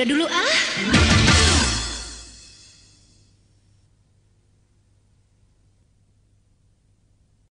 udah dulu ah.